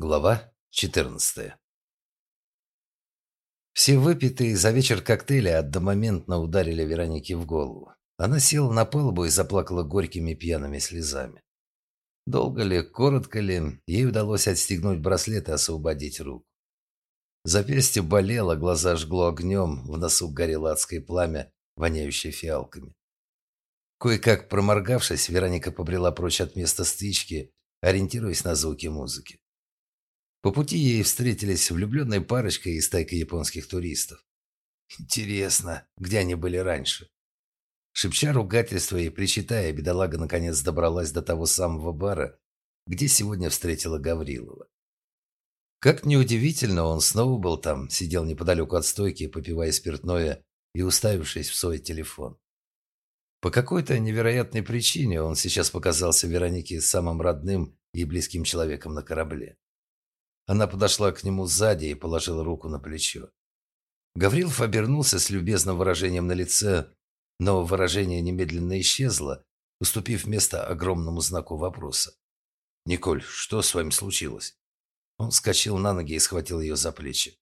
Глава 14 Все выпитые за вечер коктейли одномоментно ударили Веронике в голову. Она села на палубу и заплакала горькими пьяными слезами. Долго ли, коротко ли, ей удалось отстегнуть браслет и освободить руку. Запястье болело, глаза жгло огнем, в носу горело адское пламя, воняющее фиалками. Кое-как проморгавшись, Вероника побрела прочь от места стычки, ориентируясь на звуки музыки. По пути ей встретились влюбленная парочка и стайка японских туристов. Интересно, где они были раньше? Шепча ругательства и причитая, бедолага наконец добралась до того самого бара, где сегодня встретила Гаврилова. Как неудивительно, он снова был там, сидел неподалеку от стойки, попивая спиртное и уставившись в свой телефон. По какой-то невероятной причине он сейчас показался Веронике самым родным и близким человеком на корабле. Она подошла к нему сзади и положила руку на плечо. Гаврилов обернулся с любезным выражением на лице, но выражение немедленно исчезло, уступив место огромному знаку вопроса. «Николь, что с вами случилось?» Он вскочил на ноги и схватил ее за плечи.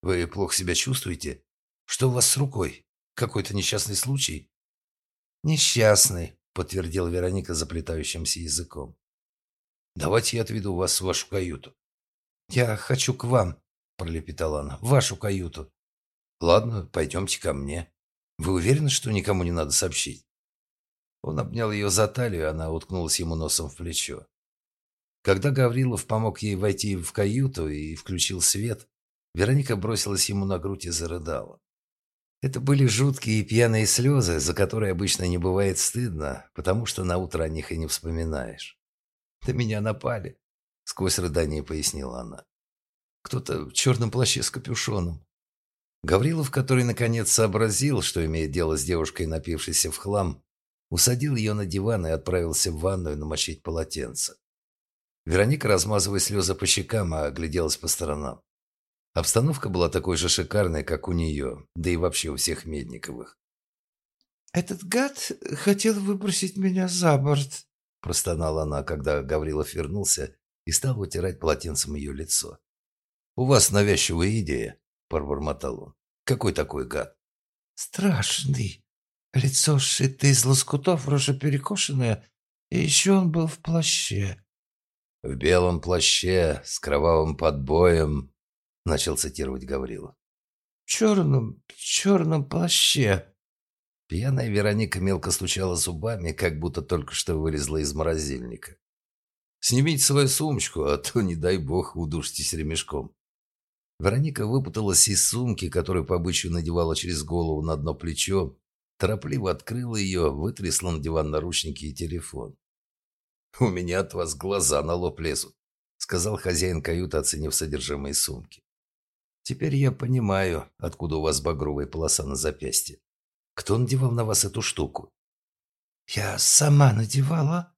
«Вы плохо себя чувствуете? Что у вас с рукой? Какой-то несчастный случай?» «Несчастный», — подтвердил Вероника заплетающимся языком. «Давайте я отведу вас в вашу каюту». «Я хочу к вам», – пролепетала она, – «в вашу каюту». «Ладно, пойдемте ко мне. Вы уверены, что никому не надо сообщить?» Он обнял ее за талию, она уткнулась ему носом в плечо. Когда Гаврилов помог ей войти в каюту и включил свет, Вероника бросилась ему на грудь и зарыдала. Это были жуткие пьяные слезы, за которые обычно не бывает стыдно, потому что на утро о них и не вспоминаешь. «На меня напали», Сквозь рыдание пояснила она. Кто-то в черном плаще с капюшоном. Гаврилов, который наконец сообразил, что имеет дело с девушкой, напившейся в хлам, усадил ее на диван и отправился в ванную намочить полотенце. Вероника, размазывая слезы по щекам, огляделась по сторонам. Обстановка была такой же шикарной, как у нее, да и вообще у всех Медниковых. «Этот гад хотел выбросить меня за борт», – простонала она, когда Гаврилов вернулся и стал вытирать полотенцем ее лицо. «У вас навязчивая идея», – пробормотал он. «Какой такой гад?» «Страшный. Лицо сшито из лоскутов, рожа перекошенная, и еще он был в плаще». «В белом плаще, с кровавым подбоем», – начал цитировать Гаврила. «В черном, черном плаще». Пьяная Вероника мелко стучала зубами, как будто только что вылезла из морозильника. Снимите свою сумочку, а то, не дай бог, удушитесь ремешком». Вероника выпуталась из сумки, которую по обычаю надевала через голову на одно плечо, торопливо открыла ее, вытрясла на диван наручники и телефон. «У меня от вас глаза на лоб лезут», — сказал хозяин каюты, оценив содержимое сумки. «Теперь я понимаю, откуда у вас багровая полоса на запястье. Кто надевал на вас эту штуку?» «Я сама надевала»,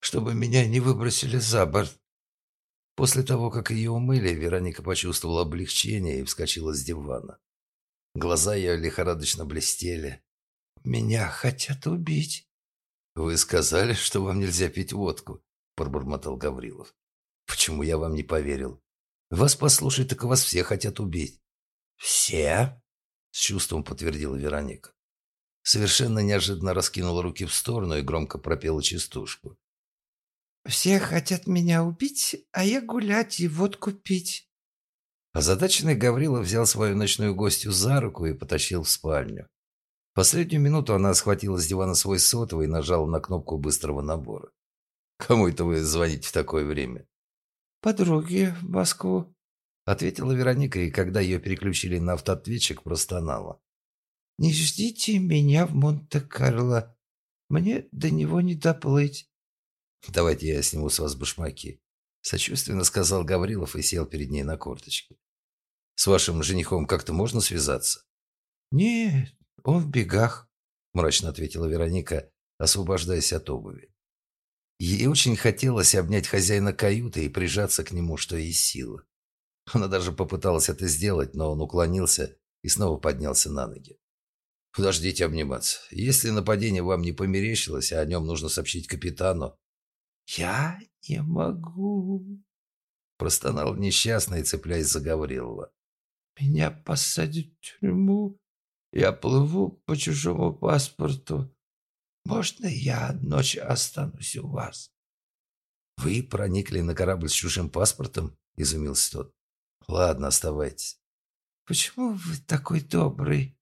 чтобы меня не выбросили за борт. После того, как ее умыли, Вероника почувствовала облегчение и вскочила с дивана. Глаза ее лихорадочно блестели. «Меня хотят убить». «Вы сказали, что вам нельзя пить водку», – пробормотал Гаврилов. «Почему я вам не поверил? Вас послушать, так вас все хотят убить». «Все?» – с чувством подтвердила Вероника. Совершенно неожиданно раскинула руки в сторону и громко пропела частушку. Все хотят меня убить, а я гулять и водку пить. Озадаченный Гаврила взял свою ночную гостью за руку и потащил в спальню. Последнюю минуту она схватила с дивана свой сотовый и нажала на кнопку быстрого набора. «Кому это вы звоните в такое время?» «Подруге в Москву», — ответила Вероника, и когда ее переключили на автоответчик, простонала. «Не ждите меня в Монте-Карло. Мне до него не доплыть». «Давайте я сниму с вас башмаки», – сочувственно сказал Гаврилов и сел перед ней на корточки. «С вашим женихом как-то можно связаться?» «Нет, он в бегах», – мрачно ответила Вероника, освобождаясь от обуви. Ей очень хотелось обнять хозяина каюты и прижаться к нему, что есть сила. Она даже попыталась это сделать, но он уклонился и снова поднялся на ноги. «Подождите обниматься. Если нападение вам не померещилось, а о нем нужно сообщить капитану, «Я не могу». Простонал несчастный, цепляясь за Гаврилова. «Меня посадят в тюрьму. Я плыву по чужому паспорту. Можно я ночь останусь у вас?» «Вы проникли на корабль с чужим паспортом?» – изумился тот. «Ладно, оставайтесь». «Почему вы такой добрый?»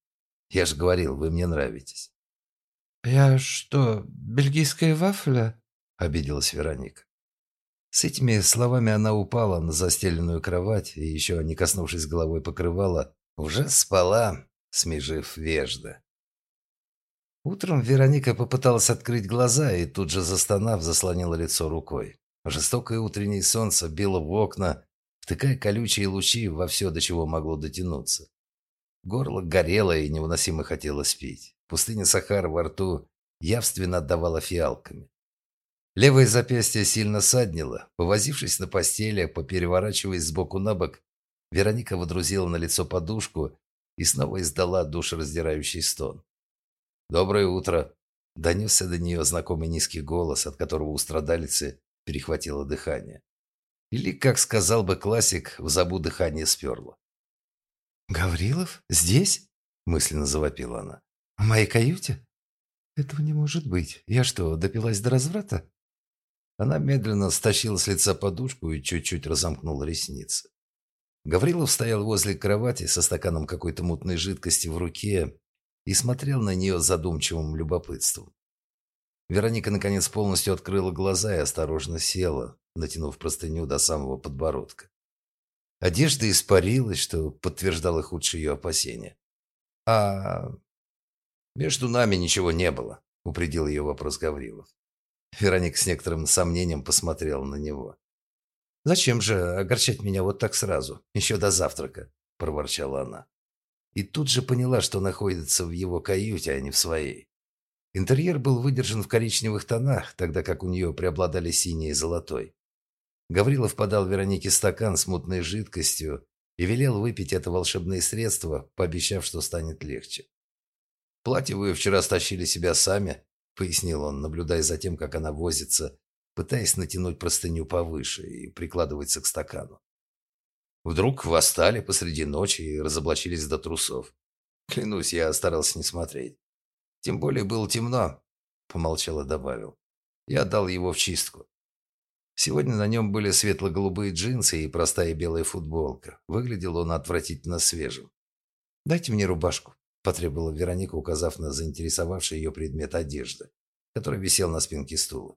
«Я же говорил, вы мне нравитесь». «Я что, бельгийская вафля?» – обиделась Вероника. С этими словами она упала на застеленную кровать и, еще не коснувшись головой покрывала, уже спала, смежив вежда. Утром Вероника попыталась открыть глаза и тут же, застонав, заслонила лицо рукой. Жестокое утреннее солнце било в окна, втыкая колючие лучи во все, до чего могло дотянуться. Горло горело и невыносимо хотелось пить. Пустыня Сахара во рту явственно отдавала фиалками. Левое запястье сильно саднило. Повозившись на постели, попереворачиваясь сбоку на бок, Вероника водрузила на лицо подушку и снова издала душераздирающий стон. «Доброе утро!» – донесся до нее знакомый низкий голос, от которого у страдалицы перехватило дыхание. Или, как сказал бы классик, в забу дыхание сперло. «Гаврилов? Здесь?» – мысленно завопила она. «В моей каюте? Этого не может быть. Я что, допилась до разврата?» Она медленно стащила с лица подушку и чуть-чуть разомкнула ресницы. Гаврилов стоял возле кровати со стаканом какой-то мутной жидкости в руке и смотрел на нее задумчивым любопытством. Вероника, наконец, полностью открыла глаза и осторожно села, натянув простыню до самого подбородка. Одежда испарилась, что подтверждало худшие ее опасения. «А между нами ничего не было», — упредил ее вопрос Гаврилов. Вероника с некоторым сомнением посмотрела на него. «Зачем же огорчать меня вот так сразу, еще до завтрака?» – проворчала она. И тут же поняла, что находится в его каюте, а не в своей. Интерьер был выдержан в коричневых тонах, тогда как у нее преобладали синий и золотой. Гаврилов подал Веронике стакан с мутной жидкостью и велел выпить это волшебное средство, пообещав, что станет легче. «Платье вы вчера стащили себя сами», — пояснил он, наблюдая за тем, как она возится, пытаясь натянуть простыню повыше и прикладывается к стакану. Вдруг восстали посреди ночи и разоблачились до трусов. Клянусь, я старался не смотреть. Тем более было темно, помолчал и добавил. Я отдал его в чистку. Сегодня на нем были светло-голубые джинсы и простая белая футболка. Выглядел он отвратительно свежим. «Дайте мне рубашку», – потребовала Вероника, указав на заинтересовавший ее предмет одежды, который висел на спинке стула.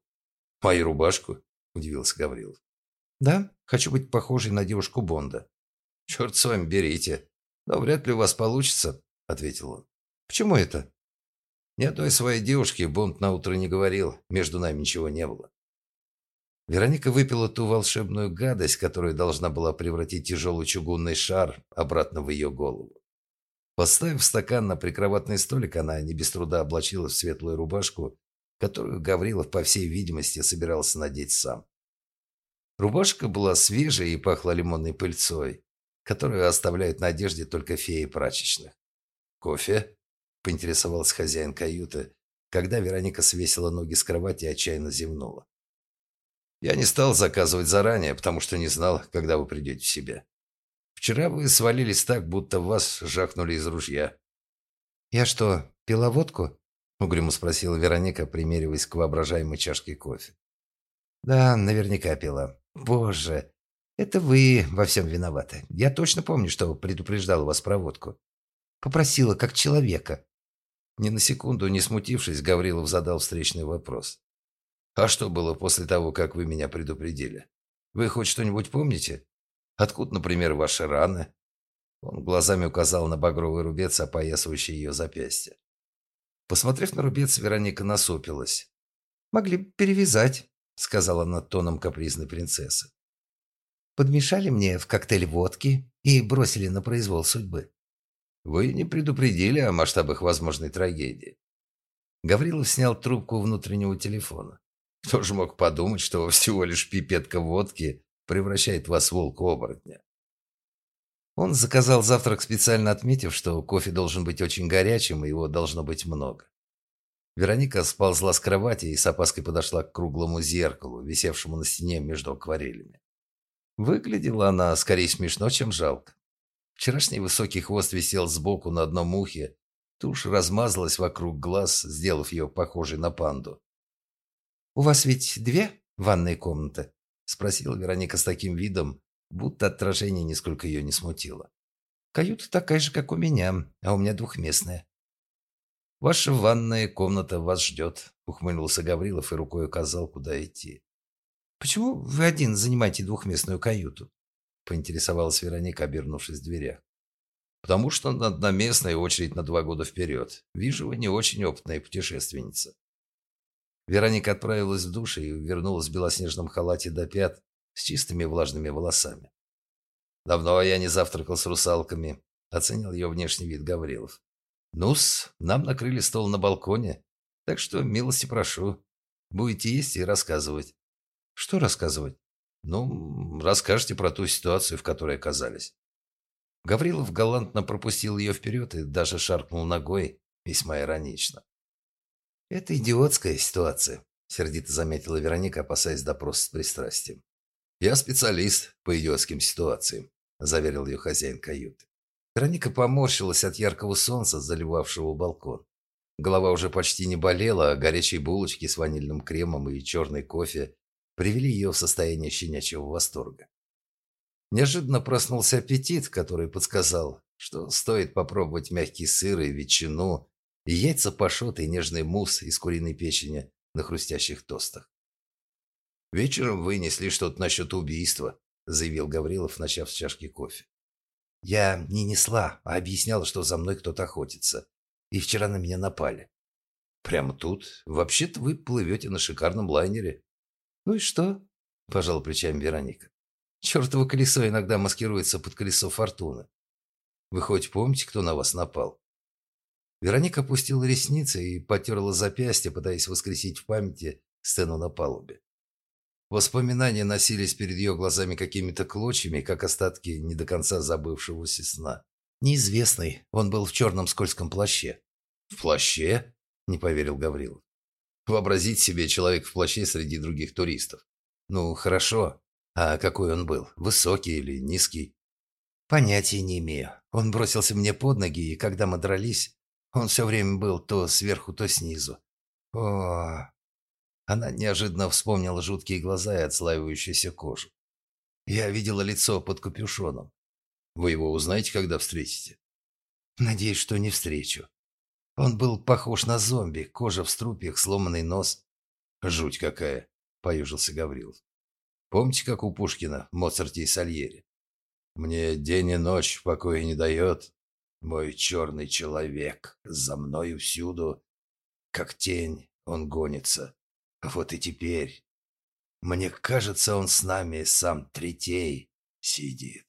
«Мою рубашку?» – удивился Гаврилов. «Да, хочу быть похожей на девушку Бонда». «Черт с вами, берите. Но вряд ли у вас получится», – ответил он. «Почему это?» «Ни одной своей девушке Бонд наутро не говорил. Между нами ничего не было». Вероника выпила ту волшебную гадость, которая должна была превратить тяжелый чугунный шар обратно в ее голову. Поставив стакан на прикроватный столик, она не без труда облачилась в светлую рубашку, которую Гаврилов, по всей видимости, собирался надеть сам. Рубашка была свежая и пахла лимонной пыльцой, которую оставляют на одежде только феи прачечных. «Кофе?» – поинтересовался хозяин каюты, когда Вероника свесила ноги с кровати и отчаянно зевнула. Я не стал заказывать заранее, потому что не знал, когда вы придете в себя. Вчера вы свалились так, будто вас жахнули из ружья. «Я что, пила водку?» – угрюмо спросила Вероника, примериваясь к воображаемой чашке кофе. «Да, наверняка пила. Боже, это вы во всем виноваты. Я точно помню, что предупреждала вас про водку. Попросила, как человека». Ни на секунду не смутившись, Гаврилов задал встречный вопрос. А что было после того, как вы меня предупредили? Вы хоть что-нибудь помните? Откуда, например, ваши раны?» Он глазами указал на багровый рубец, опоясывающий ее запястье. Посмотрев на рубец, Вероника насупилась. «Могли перевязать», — сказала она тоном капризной принцессы. «Подмешали мне в коктейль водки и бросили на произвол судьбы». «Вы не предупредили о масштабах возможной трагедии». Гаврилов снял трубку внутреннего телефона. Кто же мог подумать, что всего лишь пипетка водки превращает вас в волка-оборотня? Он заказал завтрак, специально отметив, что кофе должен быть очень горячим, и его должно быть много. Вероника сползла с кровати и с опаской подошла к круглому зеркалу, висевшему на стене между акварелями. Выглядела она скорее смешно, чем жалко. Вчерашний высокий хвост висел сбоку на одном ухе, тушь размазалась вокруг глаз, сделав ее похожей на панду. «У вас ведь две ванные комнаты?» – спросила Вероника с таким видом, будто отражение нисколько ее не смутило. «Каюта такая же, как у меня, а у меня двухместная». «Ваша ванная комната вас ждет», – ухмыльнулся Гаврилов и рукой указал, куда идти. «Почему вы один занимаете двухместную каюту?» – поинтересовалась Вероника, обернувшись в дверях. «Потому что на одноместная очередь на два года вперед. Вижу, вы не очень опытная путешественница». Вероника отправилась в душ и вернулась в белоснежном халате до пят с чистыми влажными волосами. «Давно я не завтракал с русалками», – оценил ее внешний вид Гаврилов. «Ну-с, нам накрыли стол на балконе, так что милости прошу. Будете есть и рассказывать». «Что рассказывать?» Ну, расскажите про ту ситуацию, в которой оказались. Гаврилов галантно пропустил ее вперед и даже шаркнул ногой, весьма иронично. «Это идиотская ситуация», — сердито заметила Вероника, опасаясь допроса с пристрастием. «Я специалист по идиотским ситуациям», — заверил ее хозяин каюты. Вероника поморщилась от яркого солнца, заливавшего балкон. Голова уже почти не болела, а горячие булочки с ванильным кремом и черный кофе привели ее в состояние щенячьего восторга. Неожиданно проснулся аппетит, который подсказал, что стоит попробовать мягкий сыр и ветчину, яйца пашот и нежный мусс из куриной печени на хрустящих тостах. «Вечером вынесли что-то насчет убийства», — заявил Гаврилов, начав с чашки кофе. «Я не несла, а объясняла, что за мной кто-то охотится. И вчера на меня напали». «Прямо тут? Вообще-то вы плывете на шикарном лайнере. «Ну и что?» – пожал плечами Вероника. «Чертово колесо иногда маскируется под колесо фортуны. Вы хоть помните, кто на вас напал?» Вероника опустила ресницы и потерла запястье, пытаясь воскресить в памяти сцену на палубе. Воспоминания носились перед ее глазами какими-то клочьями, как остатки не до конца забывшегося сна. Неизвестный, он был в черном скользком плаще. «В плаще?» – не поверил Гаврилов. Вообразить себе человек в плаще среди других туристов. Ну, хорошо. А какой он был? Высокий или низкий? Понятия не имею. Он бросился мне под ноги, и когда мы дрались, он все время был то сверху, то снизу. О, Она неожиданно вспомнила жуткие глаза и отслаивающуюся кожу. Я видела лицо под капюшоном. Вы его узнаете, когда встретите? Надеюсь, что не встречу. Он был похож на зомби, кожа в струпьях, сломанный нос. «Жуть какая!» – поюжился Гаврилов. «Помните, как у Пушкина, Моцарте и Сальери? Мне день и ночь покоя не дает. Мой черный человек за мною всюду, как тень он гонится. Вот и теперь. Мне кажется, он с нами сам третей сидит.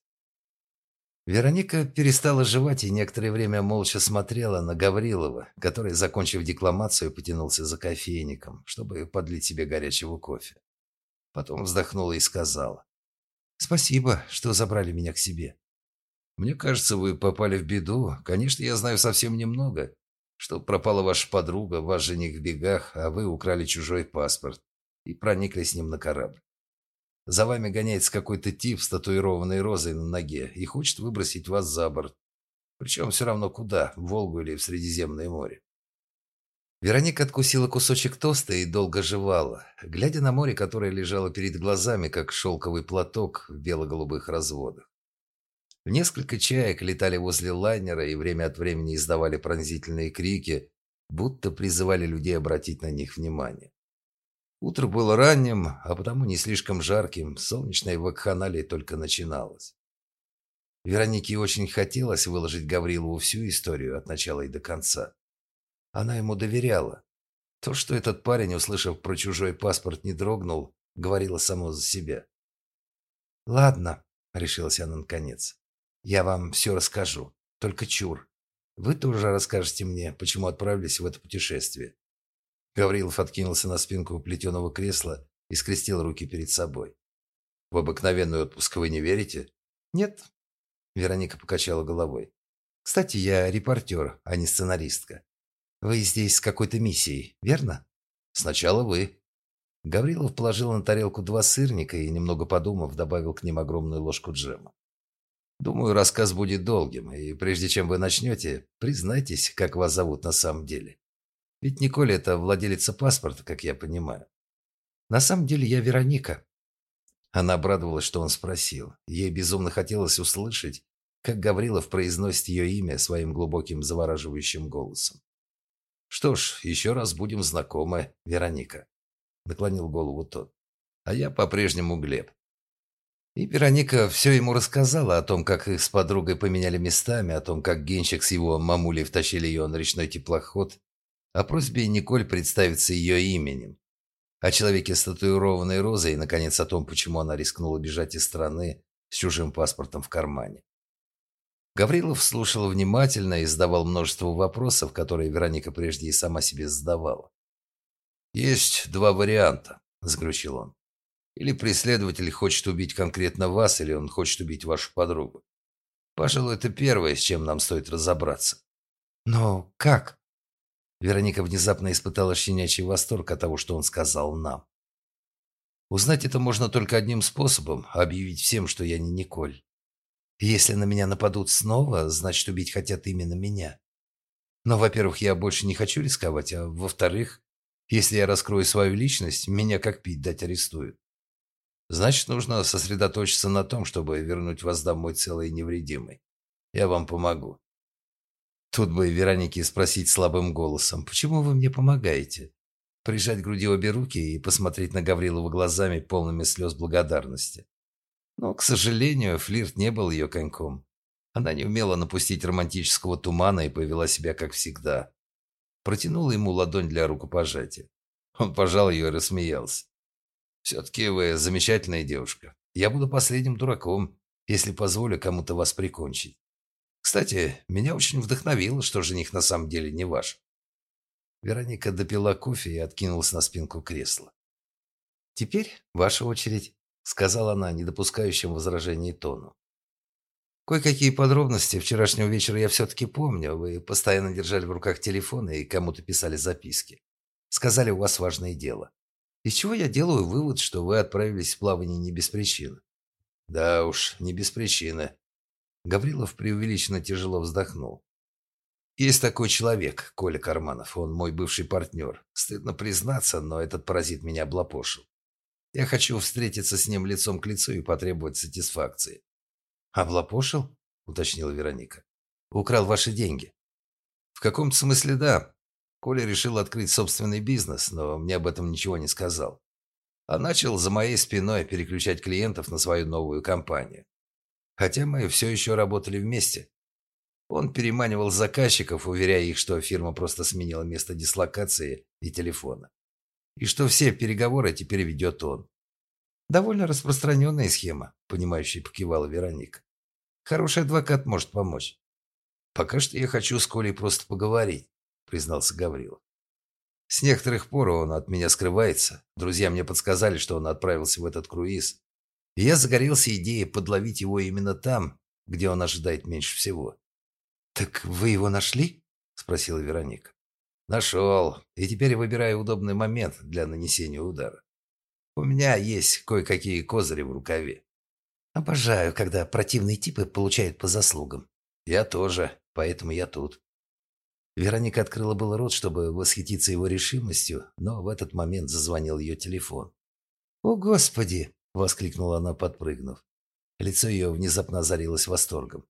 Вероника перестала жевать и некоторое время молча смотрела на Гаврилова, который, закончив декламацию, потянулся за кофейником, чтобы подлить себе горячего кофе. Потом вздохнула и сказала. «Спасибо, что забрали меня к себе». «Мне кажется, вы попали в беду. Конечно, я знаю совсем немного. Что пропала ваша подруга, ваш жених в бегах, а вы украли чужой паспорт и проникли с ним на корабль. За вами гоняется какой-то тип с татуированной розой на ноге и хочет выбросить вас за борт. Причем все равно куда, в Волгу или в Средиземное море. Вероника откусила кусочек тоста и долго жевала, глядя на море, которое лежало перед глазами, как шелковый платок в бело-голубых разводах. Несколько чаек летали возле лайнера и время от времени издавали пронзительные крики, будто призывали людей обратить на них внимание. Утро было ранним, а потому не слишком жарким, солнечная вакханалия только начиналась. Веронике очень хотелось выложить Гаврилову всю историю от начала и до конца. Она ему доверяла. То, что этот парень, услышав про чужой паспорт, не дрогнул, говорило само за себя. «Ладно», — решилась она наконец, — «я вам все расскажу. Только чур. Вы тоже расскажете мне, почему отправились в это путешествие. Гаврилов откинулся на спинку плетеного кресла и скрестил руки перед собой. «В обыкновенный отпуск вы не верите?» «Нет», — Вероника покачала головой. «Кстати, я репортер, а не сценаристка. Вы здесь с какой-то миссией, верно?» «Сначала вы». Гаврилов положил на тарелку два сырника и, немного подумав, добавил к ним огромную ложку джема. Думаю, рассказ будет долгим, и прежде чем вы начнете, признайтесь, как вас зовут на самом деле. Ведь Николь – это владелица паспорта, как я понимаю. На самом деле я Вероника. Она обрадовалась, что он спросил. Ей безумно хотелось услышать, как Гаврилов произносит ее имя своим глубоким завораживающим голосом. «Что ж, еще раз будем знакомы, Вероника», – наклонил голову тот. «А я по-прежнему Глеб». И Вероника все ему рассказала о том, как их с подругой поменяли местами, о том, как Генщик с его мамулей втащили ее на речной теплоход, о просьбе Николь представиться ее именем, о человеке с татуированной розой и, наконец, о том, почему она рискнула бежать из страны с чужим паспортом в кармане. Гаврилов слушал внимательно и задавал множество вопросов, которые Вероника прежде и сама себе задавала. «Есть два варианта», – заключил он. Или преследователь хочет убить конкретно вас, или он хочет убить вашу подругу. Пожалуй, это первое, с чем нам стоит разобраться. Но как? Вероника внезапно испытала щенячий восторг от того, что он сказал нам. Узнать это можно только одним способом – объявить всем, что я не Николь. Если на меня нападут снова, значит, убить хотят именно меня. Но, во-первых, я больше не хочу рисковать, а во-вторых, если я раскрою свою личность, меня как пить дать арестуют. Значит, нужно сосредоточиться на том, чтобы вернуть вас домой целой и невредимой. Я вам помогу. Тут бы Веронике спросить слабым голосом, почему вы мне помогаете? Прижать к груди обе руки и посмотреть на Гаврилова глазами, полными слез благодарности. Но, к сожалению, флирт не был ее коньком. Она не умела напустить романтического тумана и повела себя как всегда. Протянула ему ладонь для рукопожатия. Он пожал ее и рассмеялся. Все-таки вы замечательная девушка. Я буду последним дураком, если позволю кому-то вас прикончить. Кстати, меня очень вдохновило, что жених на самом деле не ваш. Вероника допила кофе и откинулась на спинку кресла. «Теперь ваша очередь», — сказала она, не допускающим возражений тону. «Кое-какие подробности вчерашнего вечера я все-таки помню. Вы постоянно держали в руках телефон и кому-то писали записки. Сказали, у вас важное дело. Из чего я делаю вывод, что вы отправились в плавание не без причины. Да уж, не без причины. Гаврилов преувеличенно тяжело вздохнул. Есть такой человек, Коля Карманов, он мой бывший партнер. Стыдно признаться, но этот паразит меня облапошил. Я хочу встретиться с ним лицом к лицу и потребовать сатисфакции. «Облапошил?» – уточнила Вероника. «Украл ваши деньги». «В каком-то смысле да. Коля решил открыть собственный бизнес, но мне об этом ничего не сказал. А начал за моей спиной переключать клиентов на свою новую компанию. Хотя мы все еще работали вместе. Он переманивал заказчиков, уверяя их, что фирма просто сменила место дислокации и телефона. И что все переговоры теперь ведет он. Довольно распространенная схема, понимающая покивала Вероника. Хороший адвокат может помочь. Пока что я хочу с Колей просто поговорить признался Гаврилов. С некоторых пор он от меня скрывается. Друзья мне подсказали, что он отправился в этот круиз. И я загорелся идеей подловить его именно там, где он ожидает меньше всего. «Так вы его нашли?» – спросила Вероника. «Нашел. И теперь выбираю удобный момент для нанесения удара. У меня есть кое-какие козыри в рукаве». «Обожаю, когда противные типы получают по заслугам». «Я тоже, поэтому я тут». Вероника открыла было рот, чтобы восхититься его решимостью, но в этот момент зазвонил ее телефон. «О, Господи!» – воскликнула она, подпрыгнув. Лицо ее внезапно озарилось восторгом.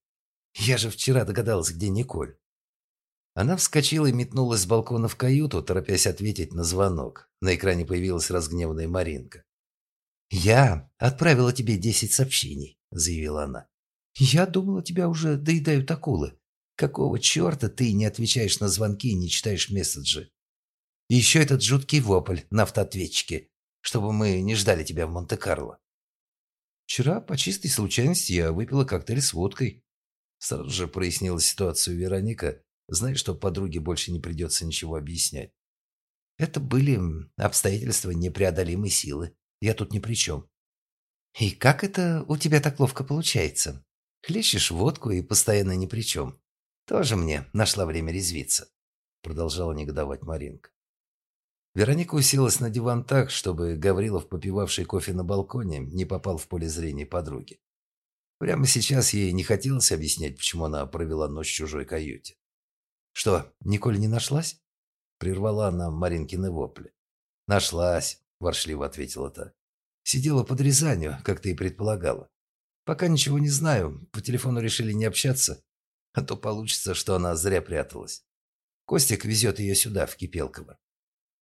«Я же вчера догадалась, где Николь». Она вскочила и метнулась с балкона в каюту, торопясь ответить на звонок. На экране появилась разгневанная Маринка. «Я отправила тебе десять сообщений», – заявила она. «Я думала, тебя уже доедают акулы. Какого черта ты не отвечаешь на звонки и не читаешь месседжи? Еще этот жуткий вопль на автоответчике, чтобы мы не ждали тебя в Монте-Карло. Вчера по чистой случайности я выпила коктейль с водкой. Сразу же прояснила ситуацию Вероника, зная, что подруге больше не придется ничего объяснять. Это были обстоятельства непреодолимой силы. Я тут ни при чем. И как это у тебя так ловко получается? Хлещешь водку и постоянно ни при чем. Тоже мне нашла время резвиться, продолжала негодовать Маринка. Вероника уселась на диван так, чтобы Гаврилов, попивавший кофе на балконе, не попал в поле зрения подруги. Прямо сейчас ей не хотелось объяснять, почему она провела ночь в чужой каюте. «Что, Николь не нашлась?» Прервала она Маринкины вопли. «Нашлась», – воршливо ответила та. «Сидела под Рязанью, как ты и предполагала. Пока ничего не знаю, по телефону решили не общаться, а то получится, что она зря пряталась. Костик везет ее сюда, в Кипелково.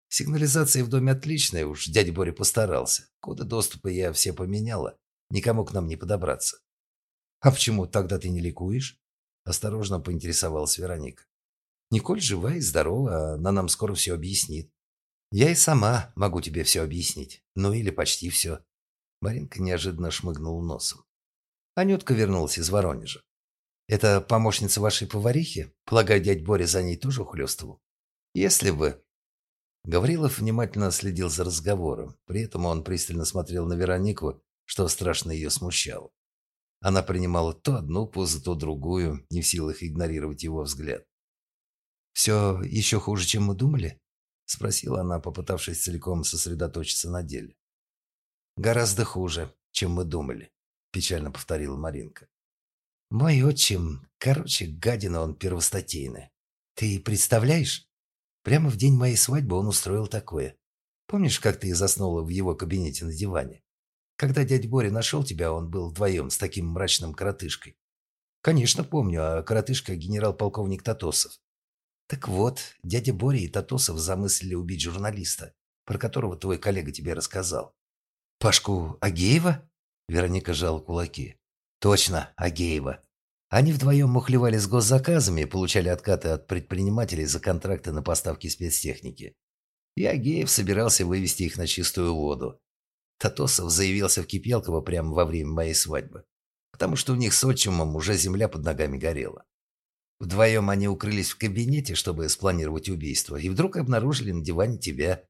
Сигнализация в доме отличная, уж дядя Боря постарался. Коды доступа я все поменяла, никому к нам не подобраться. А почему тогда ты не ликуешь? Осторожно поинтересовалась Вероника. Николь жива и здорова, она нам скоро все объяснит. Я и сама могу тебе все объяснить. Ну или почти все. Маринка неожиданно шмыгнула носом. Анютка вернулась из Воронежа. Это помощница вашей поварихи? Полагаю, дядь Боря за ней тоже ухлёстывал? Если бы... Гаврилов внимательно следил за разговором. При этом он пристально смотрел на Веронику, что страшно ее смущало. Она принимала то одну позу, то другую, не в силах игнорировать его взгляд. «Все еще хуже, чем мы думали?» – спросила она, попытавшись целиком сосредоточиться на деле. «Гораздо хуже, чем мы думали», – печально повторила Маринка. «Мой отчим, короче, гадина он первостатейная. Ты представляешь? Прямо в день моей свадьбы он устроил такое. Помнишь, как ты заснула в его кабинете на диване? Когда дядя Боря нашел тебя, он был вдвоем с таким мрачным коротышкой. Конечно, помню, а коротышка генерал-полковник Татосов. Так вот, дядя Боря и Татосов замыслили убить журналиста, про которого твой коллега тебе рассказал. Пашку Агеева? Вероника жала кулаки. Точно, Агеева. Они вдвоем мухлевали с госзаказами и получали откаты от предпринимателей за контракты на поставки спецтехники. И Агеев собирался вывести их на чистую воду. Татосов заявился в Кипелково прямо во время моей свадьбы, потому что у них с отчимом уже земля под ногами горела. Вдвоем они укрылись в кабинете, чтобы спланировать убийство, и вдруг обнаружили на диване тебя.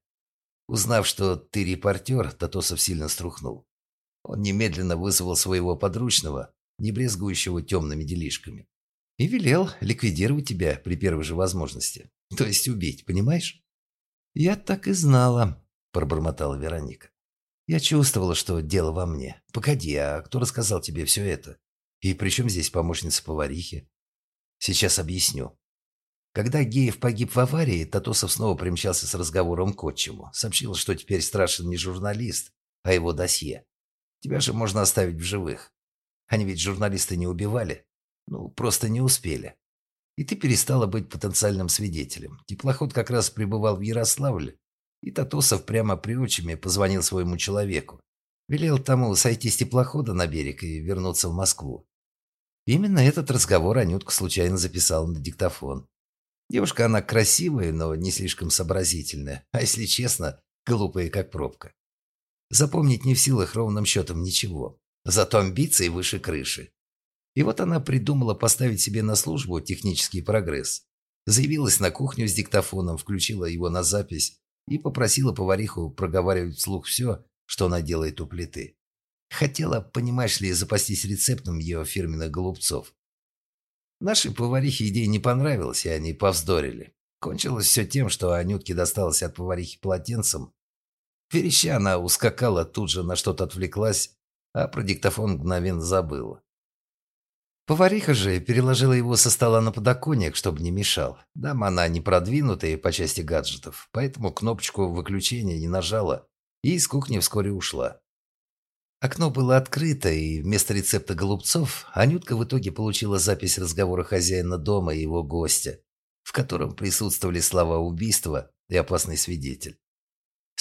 Узнав, что ты репортер, Татосов сильно струхнул. Он немедленно вызвал своего подручного, не брезгующего темными делишками, и велел ликвидировать тебя при первой же возможности. То есть убить, понимаешь? «Я так и знала», – пробормотала Вероника. «Я чувствовала, что дело во мне. Погоди, а кто рассказал тебе все это? И при чем здесь помощница поварихи?» «Сейчас объясню». Когда Геев погиб в аварии, Татосов снова примчался с разговором к отчиму. Сообщил, что теперь страшен не журналист, а его досье. Тебя же можно оставить в живых. Они ведь журналисты не убивали. Ну, просто не успели. И ты перестала быть потенциальным свидетелем. Теплоход как раз прибывал в Ярославль, и Татосов прямо при отчиме позвонил своему человеку. Велел тому сойти с теплохода на берег и вернуться в Москву. Именно этот разговор Анютка случайно записала на диктофон. Девушка она красивая, но не слишком сообразительная, а если честно, глупая как пробка. Запомнить не в силах ровным счетом ничего. Зато амбиции выше крыши. И вот она придумала поставить себе на службу технический прогресс. Заявилась на кухню с диктофоном, включила его на запись и попросила повариху проговаривать вслух все, что она делает у плиты. Хотела, понимаешь ли, запастись рецептом ее фирменных голубцов. Нашей поварихе идея не понравилась, и они повздорили. Кончилось все тем, что Анютке досталось от поварихи полотенцем, Вереща она ускакала, тут же на что-то отвлеклась, а про диктофон мгновенно забыла. Повариха же переложила его со стола на подоконник, чтобы не мешал. Дама она не продвинутая по части гаджетов, поэтому кнопочку выключения не нажала и из кухни вскоре ушла. Окно было открыто, и вместо рецепта голубцов Анютка в итоге получила запись разговора хозяина дома и его гостя, в котором присутствовали слова убийства и опасный свидетель.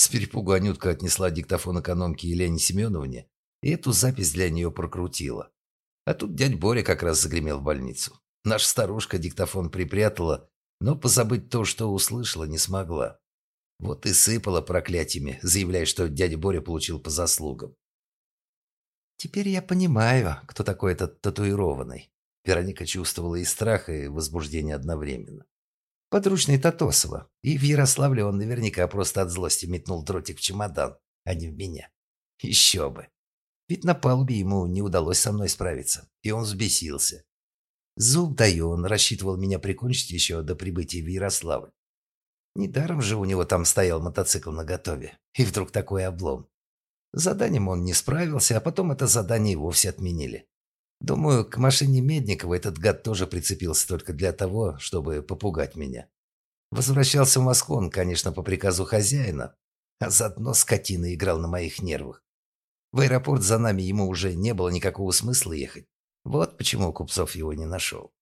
С перепугу Анютка отнесла диктофон экономке Елене Семеновне и эту запись для нее прокрутила. А тут дядь Боря как раз загремел в больницу. Наша старушка диктофон припрятала, но позабыть то, что услышала, не смогла. Вот и сыпала проклятиями, заявляя, что дядя Боря получил по заслугам. «Теперь я понимаю, кто такой этот татуированный». Вероника чувствовала и страх, и возбуждение одновременно. Подручный Татосова. И в Ярославле он наверняка просто от злости метнул дротик в чемодан, а не в меня. Еще бы. Ведь на палубе ему не удалось со мной справиться, и он взбесился. Зуб даю, он рассчитывал меня прикончить еще до прибытия в Ярославль. Недаром же у него там стоял мотоцикл наготове. И вдруг такой облом. С заданием он не справился, а потом это задание и вовсе отменили. Думаю, к машине Медникова этот гад тоже прицепился только для того, чтобы попугать меня. Возвращался в Москву он, конечно, по приказу хозяина, а заодно скотина играл на моих нервах. В аэропорт за нами ему уже не было никакого смысла ехать. Вот почему Купцов его не нашел.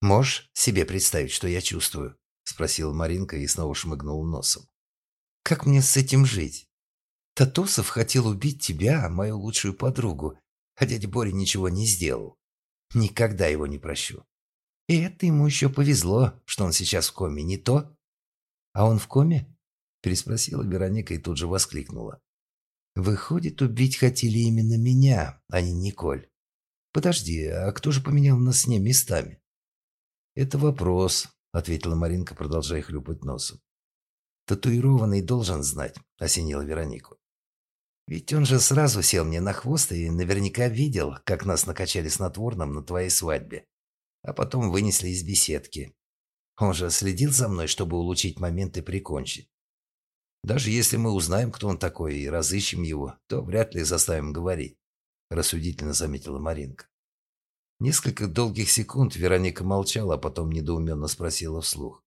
«Можешь себе представить, что я чувствую?» – спросила Маринка и снова шмыгнул носом. «Как мне с этим жить? Татосов хотел убить тебя, мою лучшую подругу, а дядя Боря ничего не сделал. Никогда его не прощу. И это ему еще повезло, что он сейчас в коме, не то? А он в коме? Переспросила Вероника и тут же воскликнула. Выходит, убить хотели именно меня, а не Николь. Подожди, а кто же поменял нас с ней местами? Это вопрос, ответила Маринка, продолжая хлюпать носом. Татуированный должен знать, осенила Веронику. Ведь он же сразу сел мне на хвост и наверняка видел, как нас накачали снотворным на твоей свадьбе а потом вынесли из беседки. Он же следил за мной, чтобы улучшить момент и прикончить. Даже если мы узнаем, кто он такой, и разыщем его, то вряд ли заставим говорить», – рассудительно заметила Маринка. Несколько долгих секунд Вероника молчала, а потом недоуменно спросила вслух.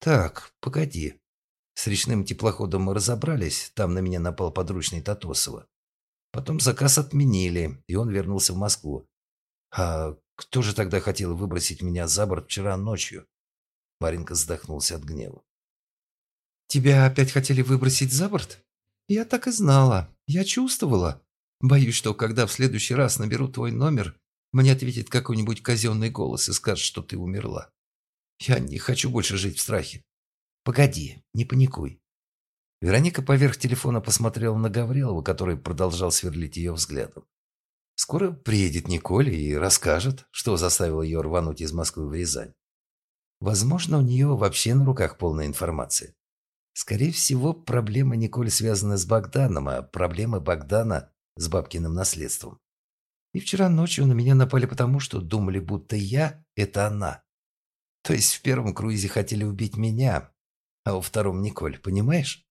«Так, погоди. С речным теплоходом мы разобрались, там на меня напал подручный Татосова. Потом заказ отменили, и он вернулся в Москву. А кто же тогда хотел выбросить меня за борт вчера ночью? Маринка вздохнулся от гнева. Тебя опять хотели выбросить за борт? Я так и знала. Я чувствовала. Боюсь, что когда в следующий раз наберу твой номер, мне ответит какой-нибудь казенный голос и скажет, что ты умерла. Я не хочу больше жить в страхе. Погоди, не паникуй. Вероника поверх телефона посмотрела на Гаврилова, который продолжал сверлить ее взглядом. Скоро приедет Николь и расскажет, что заставило ее рвануть из Москвы в Рязань. Возможно, у нее вообще на руках полная информация. Скорее всего, проблема Николь связана с Богданом, а проблема Богдана с бабкиным наследством. И вчера ночью на меня напали потому, что думали, будто я – это она. То есть в первом круизе хотели убить меня, а во втором Николь, понимаешь?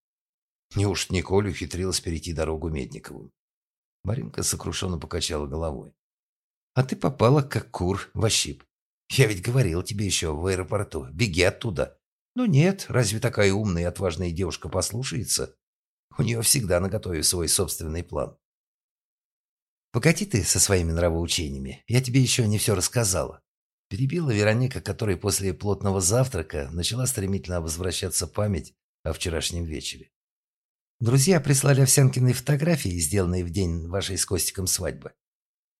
Неужто Николь ухитрилась перейти дорогу Медникову? Маринка сокрушенно покачала головой. «А ты попала, как кур, в ощип. Я ведь говорил тебе еще в аэропорту. Беги оттуда. Ну нет, разве такая умная и отважная девушка послушается? У нее всегда наготове свой собственный план». «Погоди ты со своими нравоучениями. Я тебе еще не все рассказала». Перебила Вероника, которой после плотного завтрака начала стремительно возвращаться память о вчерашнем вечере. Друзья прислали Овсянкиной фотографии, сделанные в день вашей с Костиком свадьбы.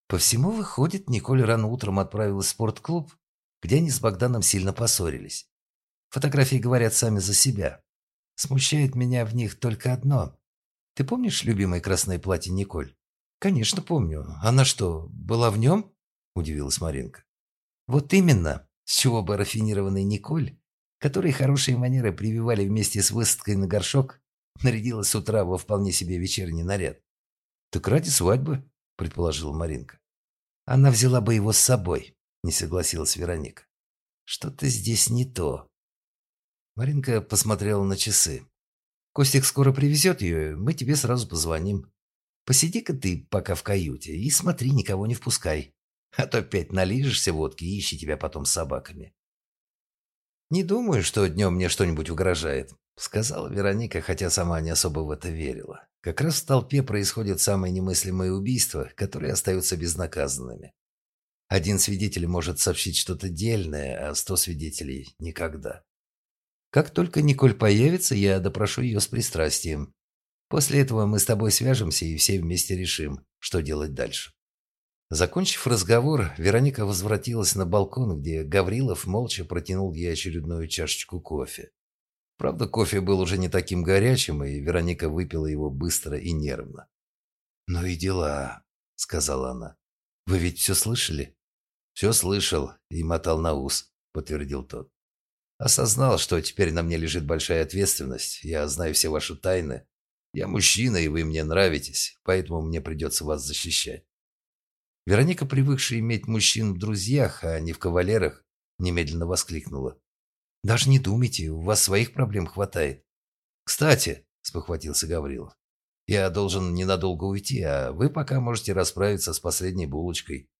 По всему выходит, Николь рано утром отправилась в спортклуб, где они с Богданом сильно поссорились. Фотографии говорят сами за себя. Смущает меня в них только одно. Ты помнишь любимое красное платье Николь? Конечно, помню. Она что, была в нем? Удивилась Маринка. Вот именно. С чего бы рафинированный Николь, которой хорошие манеры прививали вместе с высадкой на горшок, Нарядилась с утра во вполне себе вечерний наряд. «Так ради свадьбы», — предположила Маринка. «Она взяла бы его с собой», — не согласилась Вероника. «Что-то здесь не то». Маринка посмотрела на часы. «Костик скоро привезет ее, мы тебе сразу позвоним. Посиди-ка ты пока в каюте и смотри, никого не впускай. А то опять налижешься водки и ищи тебя потом с собаками». «Не думаю, что днем мне что-нибудь угрожает», Сказала Вероника, хотя сама не особо в это верила. Как раз в толпе происходят самые немыслимые убийства, которые остаются безнаказанными. Один свидетель может сообщить что-то дельное, а сто свидетелей – никогда. Как только Николь появится, я допрошу ее с пристрастием. После этого мы с тобой свяжемся и все вместе решим, что делать дальше. Закончив разговор, Вероника возвратилась на балкон, где Гаврилов молча протянул ей очередную чашечку кофе. Правда, кофе был уже не таким горячим, и Вероника выпила его быстро и нервно. «Ну и дела», — сказала она. «Вы ведь все слышали?» «Все слышал и мотал на ус», — подтвердил тот. «Осознал, что теперь на мне лежит большая ответственность. Я знаю все ваши тайны. Я мужчина, и вы мне нравитесь, поэтому мне придется вас защищать». Вероника, привыкшая иметь мужчин в друзьях, а не в кавалерах, немедленно воскликнула. Даже не думайте, у вас своих проблем хватает. Кстати, спохватился Гаврилов, я должен ненадолго уйти, а вы пока можете расправиться с последней булочкой.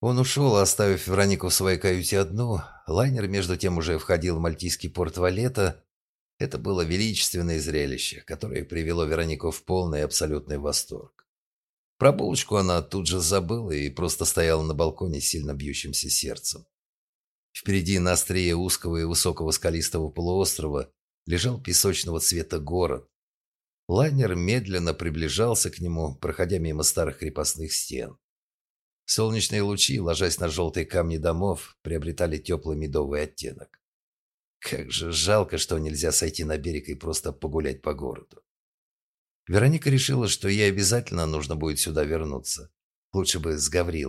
Он ушел, оставив Веронику в своей каюте одну. Лайнер, между тем, уже входил в мальтийский порт Валета. Это было величественное зрелище, которое привело Веронику в полный абсолютный восторг. Про булочку она тут же забыла и просто стояла на балконе с сильно бьющимся сердцем. Впереди на острие узкого и высокого скалистого полуострова лежал песочного цвета город. Лайнер медленно приближался к нему, проходя мимо старых крепостных стен. Солнечные лучи, ложась на желтые камни домов, приобретали теплый медовый оттенок. Как же жалко, что нельзя сойти на берег и просто погулять по городу. Вероника решила, что ей обязательно нужно будет сюда вернуться. Лучше бы с Гаврилом.